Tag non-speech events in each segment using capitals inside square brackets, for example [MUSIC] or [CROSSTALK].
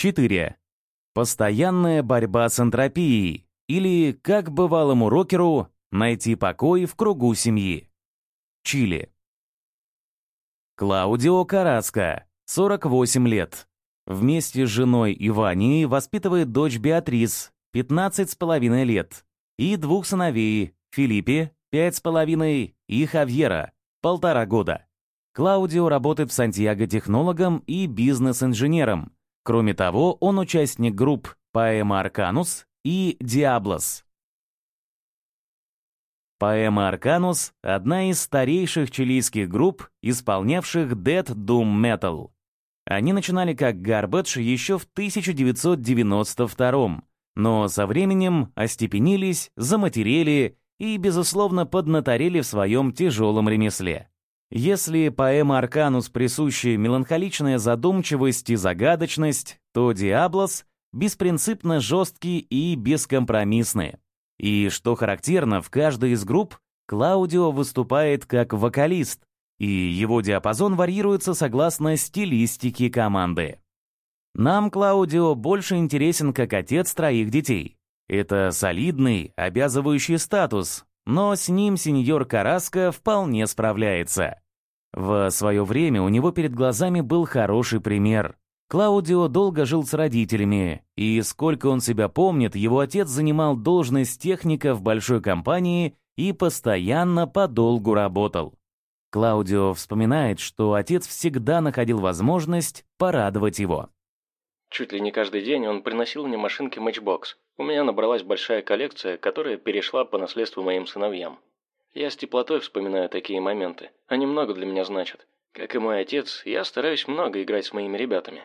4. Постоянная борьба с энтропией, или, как бывалому рокеру, найти покой в кругу семьи. Чили. Клаудио Караско, 48 лет. Вместе с женой Иванией воспитывает дочь Беатрис, 15 с половиной лет, и двух сыновей, Филиппе, 5 с половиной, и Хавьера, полтора года. Клаудио работает в Сантьяго технологом и бизнес-инженером. Кроме того, он участник групп Poema Arcanus и Диаблос. Poema Arcanus — одна из старейших чилийских групп, исполнявших Death Doom Metal. Они начинали как Garbage еще в 1992 но со временем остепенились, заматерели и, безусловно, поднаторели в своем тяжелом ремесле. Если поэма Арканус присущи меланхоличная задумчивость и загадочность, то Диаблос беспринципно жесткий и бескомпромиссный. И, что характерно, в каждой из групп Клаудио выступает как вокалист, и его диапазон варьируется согласно стилистике команды. Нам Клаудио больше интересен как отец троих детей. Это солидный, обязывающий статус, но с ним сеньор Караско вполне справляется. В свое время у него перед глазами был хороший пример. Клаудио долго жил с родителями, и сколько он себя помнит, его отец занимал должность техника в большой компании и постоянно подолгу работал. Клаудио вспоминает, что отец всегда находил возможность порадовать его. Чуть ли не каждый день он приносил мне машинки Matchbox. У меня набралась большая коллекция, которая перешла по наследству моим сыновьям. Я с теплотой вспоминаю такие моменты. Они много для меня значат. Как и мой отец, я стараюсь много играть с моими ребятами.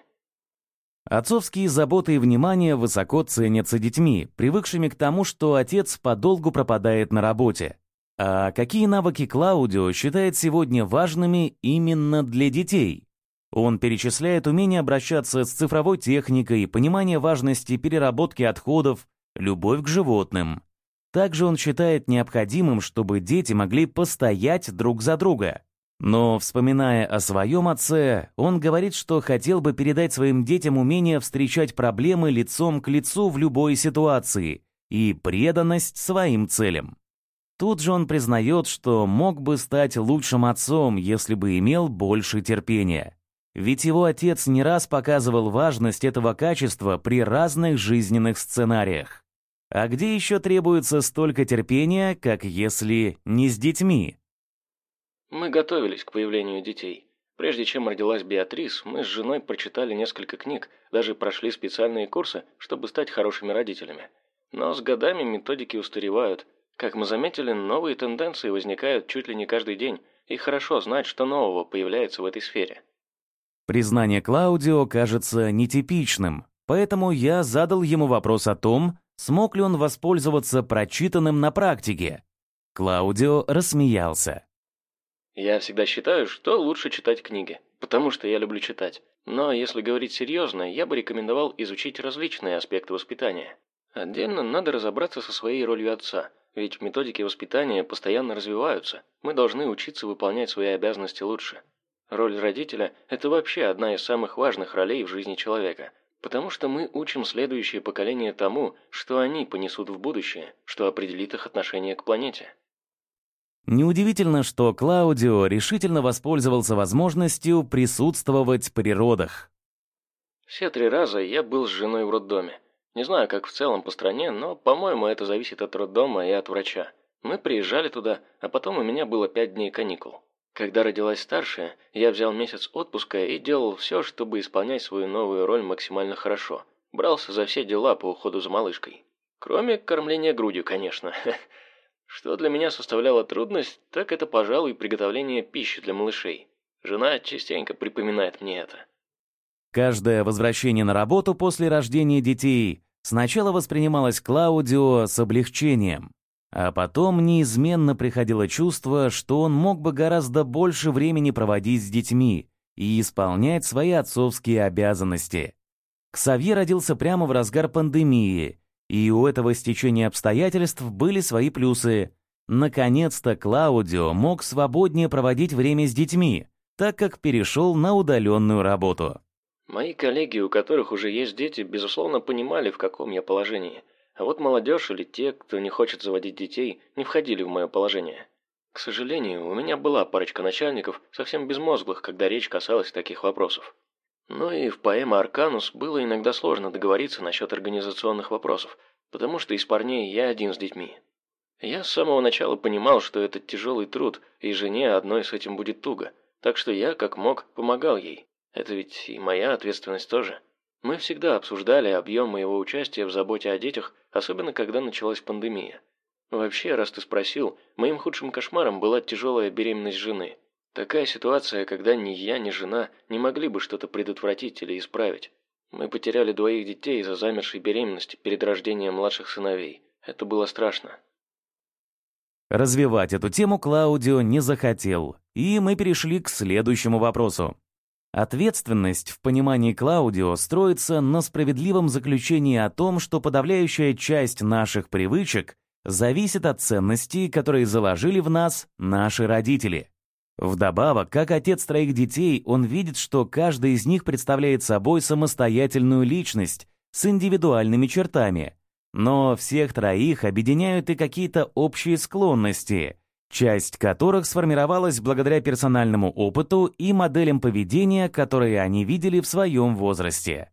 Отцовские заботы и внимание высоко ценятся детьми, привыкшими к тому, что отец подолгу пропадает на работе. А какие навыки Клаудио считает сегодня важными именно для детей? Он перечисляет умение обращаться с цифровой техникой, понимание важности переработки отходов, любовь к животным. Также он считает необходимым, чтобы дети могли постоять друг за друга. Но, вспоминая о своем отце, он говорит, что хотел бы передать своим детям умение встречать проблемы лицом к лицу в любой ситуации и преданность своим целям. Тут же он признает, что мог бы стать лучшим отцом, если бы имел больше терпения. Ведь его отец не раз показывал важность этого качества при разных жизненных сценариях. А где еще требуется столько терпения, как если не с детьми? Мы готовились к появлению детей. Прежде чем родилась Беатрис, мы с женой прочитали несколько книг, даже прошли специальные курсы, чтобы стать хорошими родителями. Но с годами методики устаревают. Как мы заметили, новые тенденции возникают чуть ли не каждый день, и хорошо знать, что нового появляется в этой сфере. Признание Клаудио кажется нетипичным, поэтому я задал ему вопрос о том, смог ли он воспользоваться прочитанным на практике. Клаудио рассмеялся. «Я всегда считаю, что лучше читать книги, потому что я люблю читать. Но если говорить серьезно, я бы рекомендовал изучить различные аспекты воспитания. Отдельно надо разобраться со своей ролью отца, ведь методики воспитания постоянно развиваются. Мы должны учиться выполнять свои обязанности лучше. Роль родителя – это вообще одна из самых важных ролей в жизни человека, потому что мы учим следующее поколение тому, что они понесут в будущее, что определит их отношение к планете. Неудивительно, что Клаудио решительно воспользовался возможностью присутствовать при родах. Все три раза я был с женой в роддоме. Не знаю, как в целом по стране, но, по-моему, это зависит от роддома и от врача. Мы приезжали туда, а потом у меня было пять дней каникул. Когда родилась старшая, я взял месяц отпуска и делал все, чтобы исполнять свою новую роль максимально хорошо. Брался за все дела по уходу за малышкой. Кроме кормления грудью, конечно. [LAUGHS] Что для меня составляло трудность, так это, пожалуй, приготовление пищи для малышей. Жена частенько припоминает мне это. Каждое возвращение на работу после рождения детей сначала воспринималось Клаудио с облегчением. А потом неизменно приходило чувство, что он мог бы гораздо больше времени проводить с детьми и исполнять свои отцовские обязанности. Ксавье родился прямо в разгар пандемии, и у этого стечения обстоятельств были свои плюсы. Наконец-то Клаудио мог свободнее проводить время с детьми, так как перешел на удаленную работу. Мои коллеги, у которых уже есть дети, безусловно, понимали, в каком я положении. А вот молодежь или те, кто не хочет заводить детей, не входили в мое положение. К сожалению, у меня была парочка начальников, совсем безмозглых, когда речь касалась таких вопросов. Но и в поэме «Арканус» было иногда сложно договориться насчет организационных вопросов, потому что из парней я один с детьми. Я с самого начала понимал, что это тяжелый труд, и жене одной с этим будет туго, так что я, как мог, помогал ей. Это ведь и моя ответственность тоже. Мы всегда обсуждали объем моего участия в заботе о детях, особенно когда началась пандемия. Вообще, раз ты спросил, моим худшим кошмаром была тяжелая беременность жены. Такая ситуация, когда ни я, ни жена не могли бы что-то предотвратить или исправить. Мы потеряли двоих детей из-за замершей беременности перед рождением младших сыновей. Это было страшно. Развивать эту тему Клаудио не захотел, и мы перешли к следующему вопросу. Ответственность в понимании Клаудио строится на справедливом заключении о том, что подавляющая часть наших привычек зависит от ценностей, которые заложили в нас наши родители. Вдобавок, как отец троих детей, он видит, что каждый из них представляет собой самостоятельную личность с индивидуальными чертами. Но всех троих объединяют и какие-то общие склонности, часть которых сформировалась благодаря персональному опыту и моделям поведения, которые они видели в своем возрасте.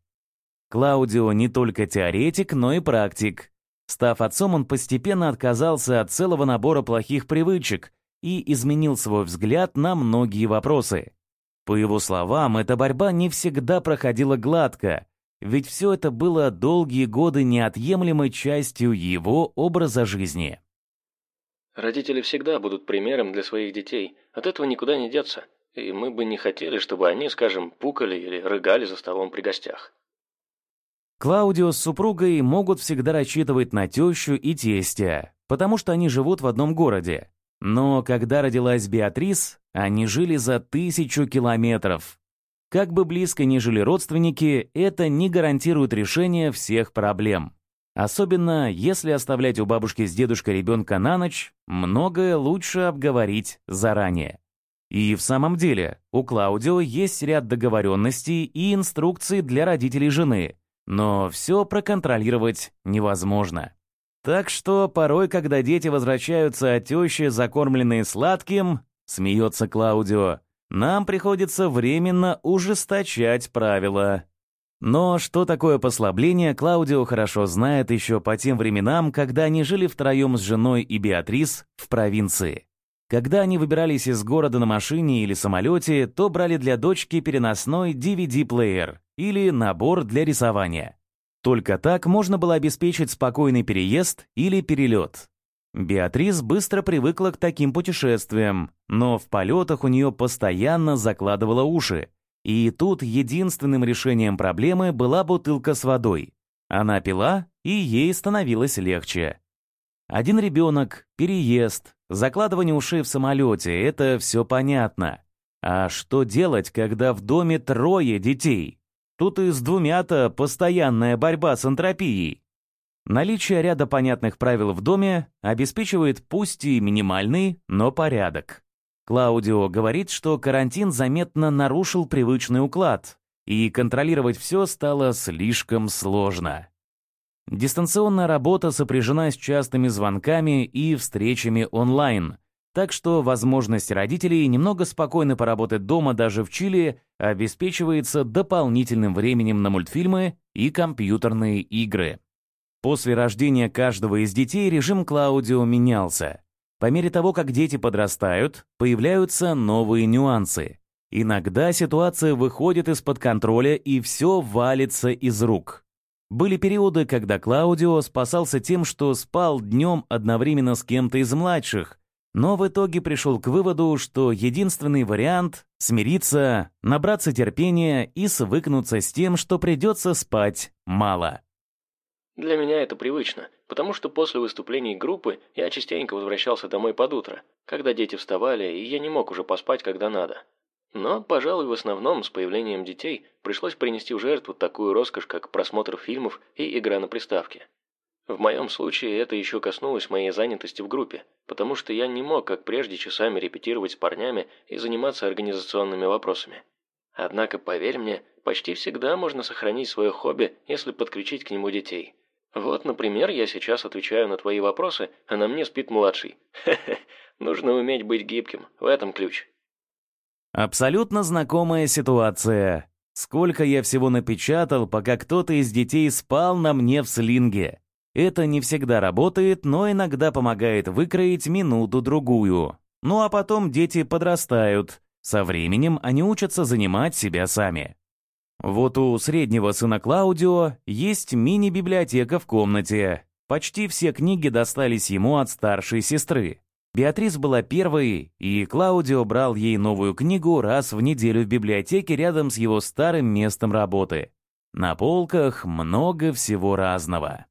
Клаудио не только теоретик, но и практик. Став отцом, он постепенно отказался от целого набора плохих привычек и изменил свой взгляд на многие вопросы. По его словам, эта борьба не всегда проходила гладко, ведь все это было долгие годы неотъемлемой частью его образа жизни. Родители всегда будут примером для своих детей. От этого никуда не деться. И мы бы не хотели, чтобы они, скажем, пукали или рыгали за столом при гостях. Клаудио с супругой могут всегда рассчитывать на тещу и тестя, потому что они живут в одном городе. Но когда родилась Беатрис, они жили за тысячу километров. Как бы близко ни жили родственники, это не гарантирует решение всех проблем. Особенно, если оставлять у бабушки с дедушкой ребенка на ночь, многое лучше обговорить заранее. И в самом деле, у Клаудио есть ряд договоренностей и инструкций для родителей жены, но все проконтролировать невозможно. Так что порой, когда дети возвращаются от тещи, закормленные сладким, смеется Клаудио, нам приходится временно ужесточать правила. Но что такое послабление, Клаудио хорошо знает еще по тем временам, когда они жили втроем с женой и Беатрис в провинции. Когда они выбирались из города на машине или самолете, то брали для дочки переносной DVD-плеер или набор для рисования. Только так можно было обеспечить спокойный переезд или перелет. Беатрис быстро привыкла к таким путешествиям, но в полетах у нее постоянно закладывало уши, и тут единственным решением проблемы была бутылка с водой. Она пила, и ей становилось легче. Один ребенок, переезд, закладывание ушей в самолете — это все понятно. А что делать, когда в доме трое детей? Тут и с двумя-то постоянная борьба с энтропией. Наличие ряда понятных правил в доме обеспечивает пусть и минимальный, но порядок. Клаудио говорит, что карантин заметно нарушил привычный уклад, и контролировать все стало слишком сложно. Дистанционная работа сопряжена с частыми звонками и встречами онлайн, так что возможность родителей немного спокойно поработать дома даже в Чили обеспечивается дополнительным временем на мультфильмы и компьютерные игры. После рождения каждого из детей режим Клаудио менялся. По мере того, как дети подрастают, появляются новые нюансы. Иногда ситуация выходит из-под контроля и все валится из рук. Были периоды, когда Клаудио спасался тем, что спал днем одновременно с кем-то из младших, но в итоге пришел к выводу, что единственный вариант — смириться, набраться терпения и свыкнуться с тем, что придется спать мало. Для меня это привычно, потому что после выступлений группы я частенько возвращался домой под утро, когда дети вставали, и я не мог уже поспать, когда надо. Но, пожалуй, в основном с появлением детей пришлось принести в жертву такую роскошь, как просмотр фильмов и игра на приставке. В моем случае это еще коснулось моей занятости в группе, потому что я не мог, как прежде, часами репетировать с парнями и заниматься организационными вопросами. Однако, поверь мне, почти всегда можно сохранить свое хобби, если подключить к нему детей. Вот, например, я сейчас отвечаю на твои вопросы, а на мне спит младший. Хе-хе, нужно уметь быть гибким, в этом ключ. Абсолютно знакомая ситуация. Сколько я всего напечатал, пока кто-то из детей спал на мне в слинге. Это не всегда работает, но иногда помогает выкроить минуту-другую. Ну а потом дети подрастают. Со временем они учатся занимать себя сами. Вот у среднего сына Клаудио есть мини-библиотека в комнате. Почти все книги достались ему от старшей сестры. Беатрис была первой, и Клаудио брал ей новую книгу раз в неделю в библиотеке рядом с его старым местом работы. На полках много всего разного.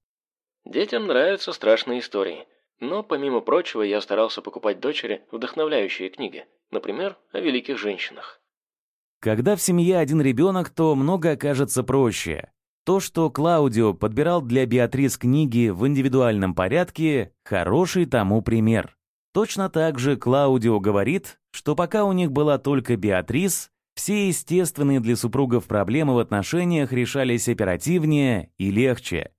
Детям нравятся страшные истории. Но, помимо прочего, я старался покупать дочери вдохновляющие книги. Например, о великих женщинах. Когда в семье один ребенок, то много окажется проще. То, что Клаудио подбирал для Беатрис книги в индивидуальном порядке, хороший тому пример. Точно так же Клаудио говорит, что пока у них была только Беатрис, все естественные для супругов проблемы в отношениях решались оперативнее и легче.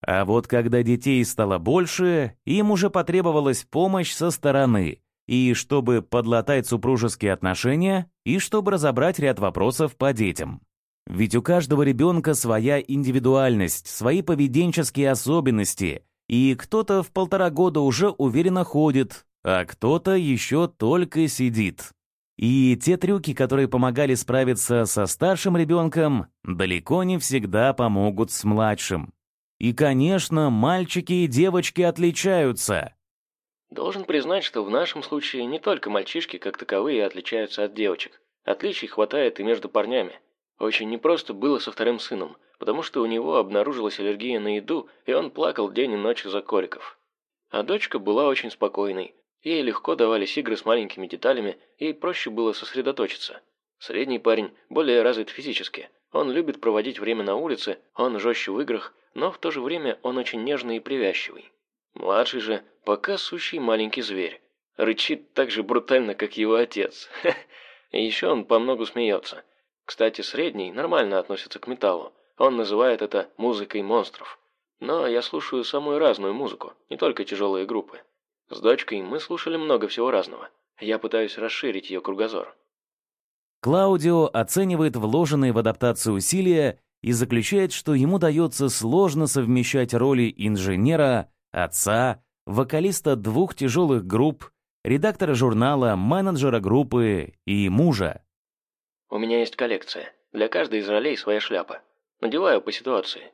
А вот когда детей стало больше, им уже потребовалась помощь со стороны, и чтобы подлатать супружеские отношения, и чтобы разобрать ряд вопросов по детям. Ведь у каждого ребенка своя индивидуальность, свои поведенческие особенности, и кто-то в полтора года уже уверенно ходит, а кто-то еще только сидит. И те трюки, которые помогали справиться со старшим ребенком, далеко не всегда помогут с младшим. И, конечно, мальчики и девочки отличаются. Должен признать, что в нашем случае не только мальчишки как таковые отличаются от девочек. Отличий хватает и между парнями. Очень непросто было со вторым сыном, потому что у него обнаружилась аллергия на еду, и он плакал день и ночь из-за коликов. А дочка была очень спокойной. Ей легко давались игры с маленькими деталями, ей проще было сосредоточиться. Средний парень более развит физически. Он любит проводить время на улице, он жестче в играх, но в то же время он очень нежный и привязчивый. Младший же пока сущий маленький зверь. Рычит так же брутально, как его отец. [LAUGHS] И еще он по многу смеется. Кстати, средний нормально относится к металлу. Он называет это музыкой монстров. Но я слушаю самую разную музыку, не только тяжелые группы. С дочкой мы слушали много всего разного. Я пытаюсь расширить ее кругозор. Клаудио оценивает вложенные в адаптацию усилия и заключает, что ему дается сложно совмещать роли инженера, отца, вокалиста двух тяжелых групп, редактора журнала, менеджера группы и мужа. У меня есть коллекция. Для каждой из ролей своя шляпа. Надеваю по ситуации.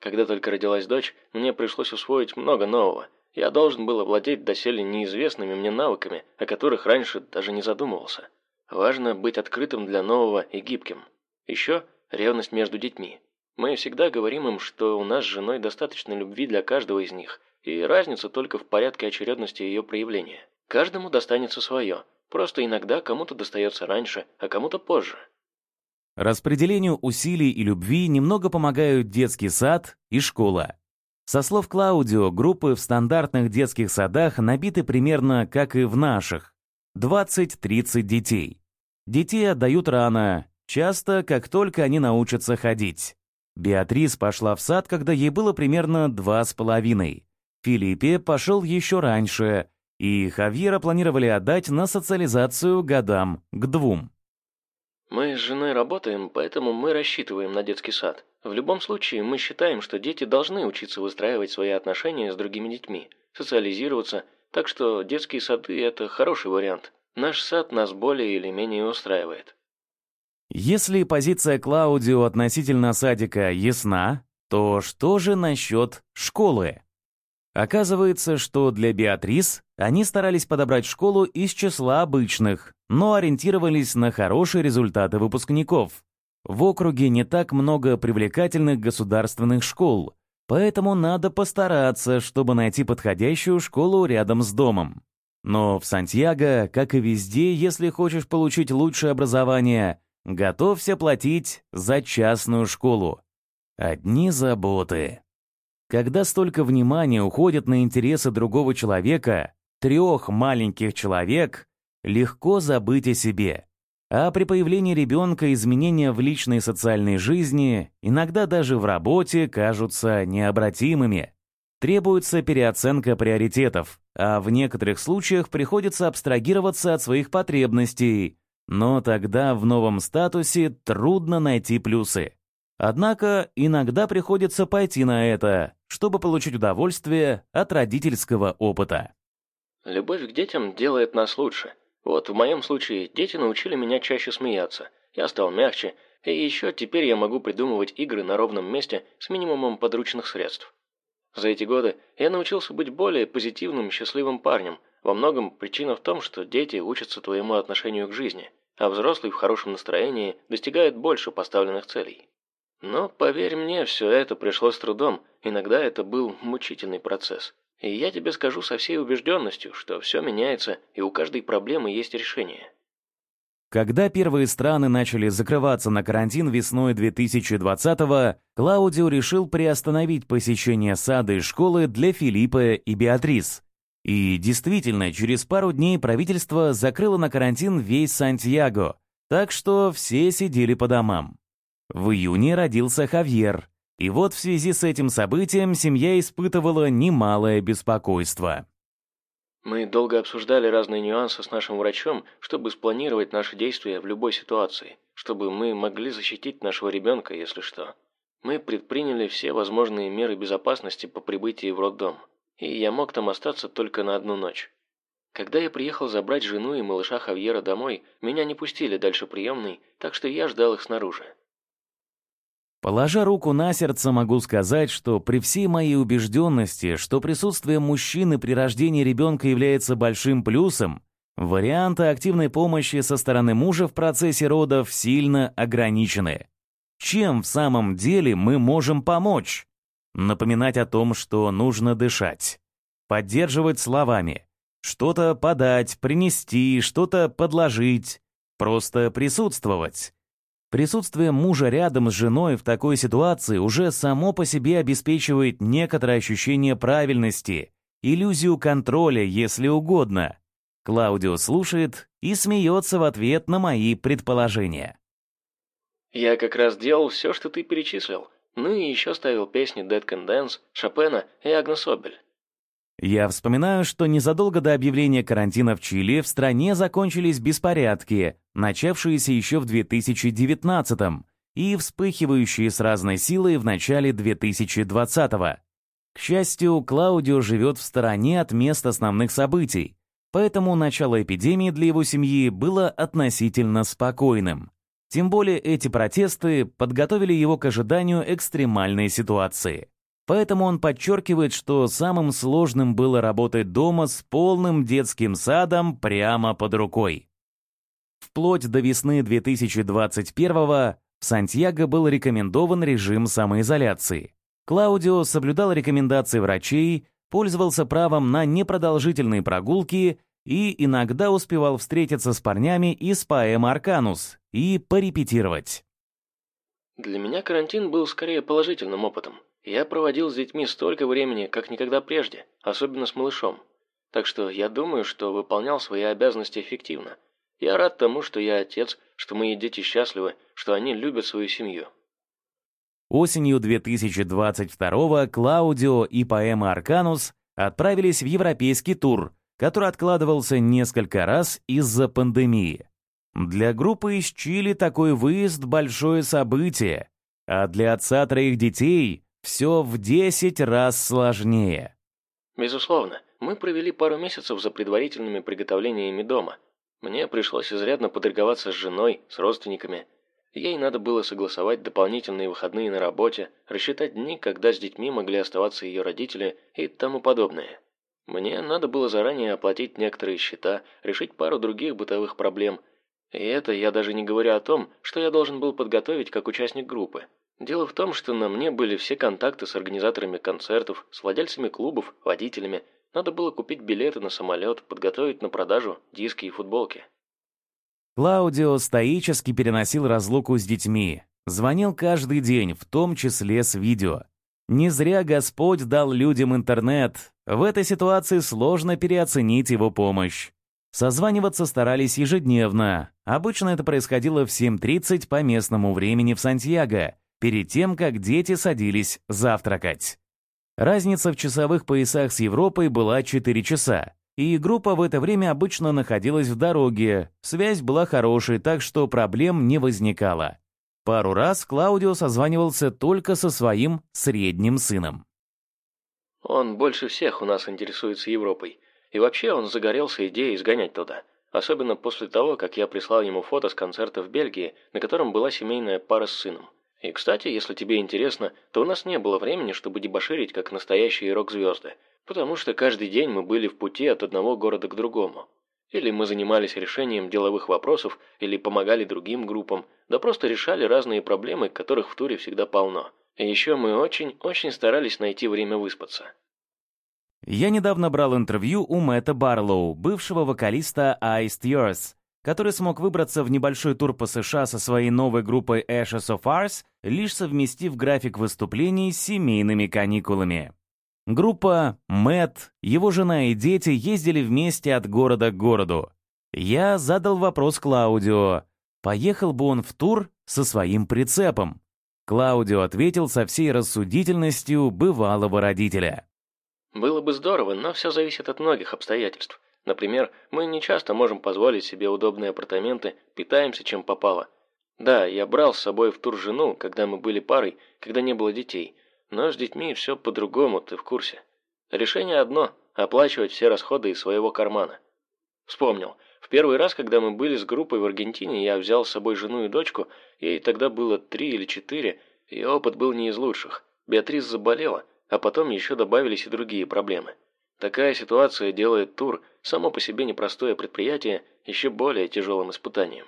Когда только родилась дочь, мне пришлось усвоить много нового. Я должен был овладеть доселе неизвестными мне навыками, о которых раньше даже не задумывался. Важно быть открытым для нового и гибким. Еще ревность между детьми. Мы всегда говорим им, что у нас с женой достаточно любви для каждого из них, и разница только в порядке очередности ее проявления. Каждому достанется свое, просто иногда кому-то достается раньше, а кому-то позже. Распределению усилий и любви немного помогают детский сад и школа. Со слов Клаудио, группы в стандартных детских садах набиты примерно как и в наших. 20-30 детей. Детей отдают рано, часто, как только они научатся ходить. Беатрис пошла в сад, когда ей было примерно два с половиной. Филиппе пошел еще раньше, и Хавьера планировали отдать на социализацию годам к двум. Мы с женой работаем, поэтому мы рассчитываем на детский сад. В любом случае, мы считаем, что дети должны учиться выстраивать свои отношения с другими детьми, социализироваться, так что детские сады – это хороший вариант. Наш сад нас более или менее устраивает. Если позиция Клаудио относительно садика ясна, то что же насчет школы? Оказывается, что для Беатрис они старались подобрать школу из числа обычных, но ориентировались на хорошие результаты выпускников. В округе не так много привлекательных государственных школ, поэтому надо постараться, чтобы найти подходящую школу рядом с домом. Но в Сантьяго, как и везде, если хочешь получить лучшее образование, готовься платить за частную школу. Одни заботы. Когда столько внимания уходит на интересы другого человека, трех маленьких человек, легко забыть о себе. А при появлении ребенка изменения в личной и социальной жизни, иногда даже в работе, кажутся необратимыми. Требуется переоценка приоритетов, а в некоторых случаях приходится абстрагироваться от своих потребностей, но тогда в новом статусе трудно найти плюсы. Однако иногда приходится пойти на это, чтобы получить удовольствие от родительского опыта. Любовь к детям делает нас лучше. Вот в моем случае дети научили меня чаще смеяться. Я стал мягче, и еще теперь я могу придумывать игры на ровном месте с минимумом подручных средств. За эти годы я научился быть более позитивным и счастливым парнем. Во многом причина в том, что дети учатся твоему отношению к жизни, а взрослый в хорошем настроении достигает больше поставленных целей. Но, поверь мне, все это пришлось с трудом, иногда это был мучительный процесс. И я тебе скажу со всей убежденностью, что все меняется, и у каждой проблемы есть решение. Когда первые страны начали закрываться на карантин весной 2020-го, Клаудио решил приостановить посещение сада и школы для Филиппа и Беатрис. И действительно, через пару дней правительство закрыло на карантин весь Сантьяго, так что все сидели по домам. В июне родился Хавьер, и вот в связи с этим событием семья испытывала немалое беспокойство. Мы долго обсуждали разные нюансы с нашим врачом, чтобы спланировать наши действия в любой ситуации, чтобы мы могли защитить нашего ребенка, если что. Мы предприняли все возможные меры безопасности по прибытии в роддом, и я мог там остаться только на одну ночь. Когда я приехал забрать жену и малыша Хавьера домой, меня не пустили дальше приемной, так что я ждал их снаружи. Положа руку на сердце, могу сказать, что при всей моей убежденности, что присутствие мужчины при рождении ребенка является большим плюсом, варианты активной помощи со стороны мужа в процессе родов сильно ограничены. Чем в самом деле мы можем помочь? Напоминать о том, что нужно дышать. Поддерживать словами. Что-то подать, принести, что-то подложить. Просто присутствовать. Присутствие мужа рядом с женой в такой ситуации уже само по себе обеспечивает некоторое ощущение правильности, иллюзию контроля, если угодно. Клаудио слушает и смеется в ответ на мои предположения. «Я как раз делал все, что ты перечислил. Ну и еще ставил песни Dead Can Dance, Шопена и Агнес Обель. Я вспоминаю, что незадолго до объявления карантина в Чили в стране закончились беспорядки, начавшиеся еще в 2019 и вспыхивающие с разной силой в начале 2020 -го. К счастью, Клаудио живет в стороне от мест основных событий, поэтому начало эпидемии для его семьи было относительно спокойным. Тем более эти протесты подготовили его к ожиданию экстремальной ситуации. Поэтому он подчеркивает, что самым сложным было работать дома с полным детским садом прямо под рукой. Вплоть до весны 2021-го в Сантьяго был рекомендован режим самоизоляции. Клаудио соблюдал рекомендации врачей, пользовался правом на непродолжительные прогулки и иногда успевал встретиться с парнями из поэма «Арканус» и порепетировать. Для меня карантин был скорее положительным опытом. Я проводил с детьми столько времени, как никогда прежде, особенно с малышом. Так что я думаю, что выполнял свои обязанности эффективно. Я рад тому, что я отец, что мои дети счастливы, что они любят свою семью. Осенью 2022 Клаудио и поэма «Арканус» отправились в европейский тур, который откладывался несколько раз из-за пандемии. Для группы из Чили такой выезд – большое событие, а для отца троих детей все в 10 раз сложнее. Безусловно, мы провели пару месяцев за предварительными приготовлениями дома. Мне пришлось изрядно подорговаться с женой, с родственниками. Ей надо было согласовать дополнительные выходные на работе, рассчитать дни, когда с детьми могли оставаться ее родители и тому подобное. Мне надо было заранее оплатить некоторые счета, решить пару других бытовых проблем. И это я даже не говорю о том, что я должен был подготовить как участник группы. Дело в том, что на мне были все контакты с организаторами концертов, с владельцами клубов, водителями. Надо было купить билеты на самолет, подготовить на продажу диски и футболки. Клаудио стоически переносил разлуку с детьми. Звонил каждый день, в том числе с видео. Не зря Господь дал людям интернет. В этой ситуации сложно переоценить его помощь. Созваниваться старались ежедневно. Обычно это происходило в 7.30 по местному времени в Сантьяго, перед тем, как дети садились завтракать. Разница в часовых поясах с Европой была 4 часа, и группа в это время обычно находилась в дороге. Связь была хорошей, так что проблем не возникало. Пару раз Клаудио созванивался только со своим средним сыном. «Он больше всех у нас интересуется Европой», и вообще он загорелся идеей сгонять туда. Особенно после того, как я прислал ему фото с концерта в Бельгии, на котором была семейная пара с сыном. И, кстати, если тебе интересно, то у нас не было времени, чтобы дебоширить, как настоящие рок-звезды. Потому что каждый день мы были в пути от одного города к другому. Или мы занимались решением деловых вопросов, или помогали другим группам, да просто решали разные проблемы, которых в туре всегда полно. И еще мы очень-очень старались найти время выспаться. Я недавно брал интервью у Мэтта Барлоу, бывшего вокалиста Iced Yours, который смог выбраться в небольшой тур по США со своей новой группой Ashes of Ours, лишь совместив график выступлений с семейными каникулами. Группа, Мэтт, его жена и дети ездили вместе от города к городу. Я задал вопрос Клаудио, поехал бы он в тур со своим прицепом. Клаудио ответил со всей рассудительностью бывалого родителя. Было бы здорово, но все зависит от многих обстоятельств. Например, мы не часто можем позволить себе удобные апартаменты, питаемся чем попало. Да, я брал с собой в тур жену, когда мы были парой, когда не было детей. Но с детьми все по-другому, ты в курсе. Решение одно – оплачивать все расходы из своего кармана. Вспомнил. В первый раз, когда мы были с группой в Аргентине, я взял с собой жену и дочку, ей тогда было три или четыре, и опыт был не из лучших. Беатрис заболела – а потом еще добавились и другие проблемы. Такая ситуация делает тур, само по себе непростое предприятие, еще более тяжелым испытанием.